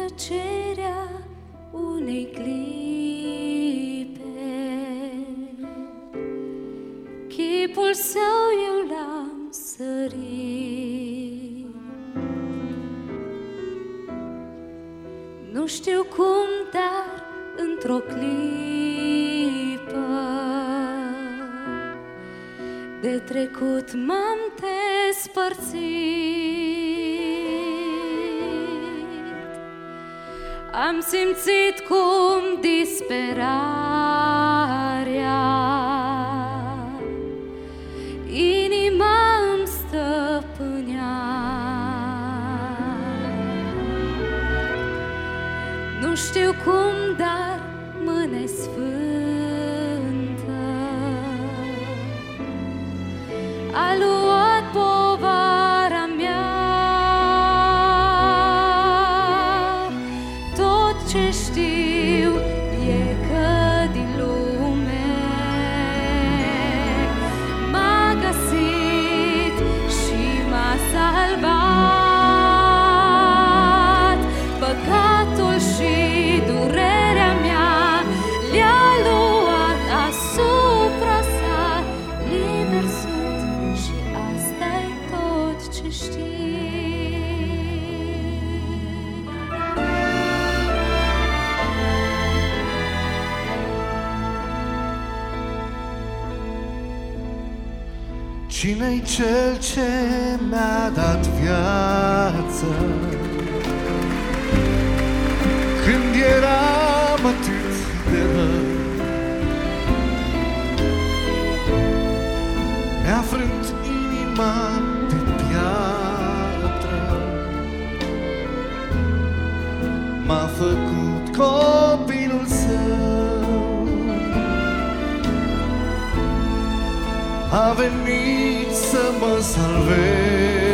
tăcerea unei clipe. Chipul său eu l-am sărit. Nu știu cum, dar într-o clipă De trecut m-am despărțit Am simțit cum disperarea. Inima îmi stăpânea. Nu știu cum, dar mâne sfântă Cine-i cel ce mi-a dat viață? Când eram atât de rău Mi-a frânt inima de piatră. M-a făcut copilul său a venit să mă salveze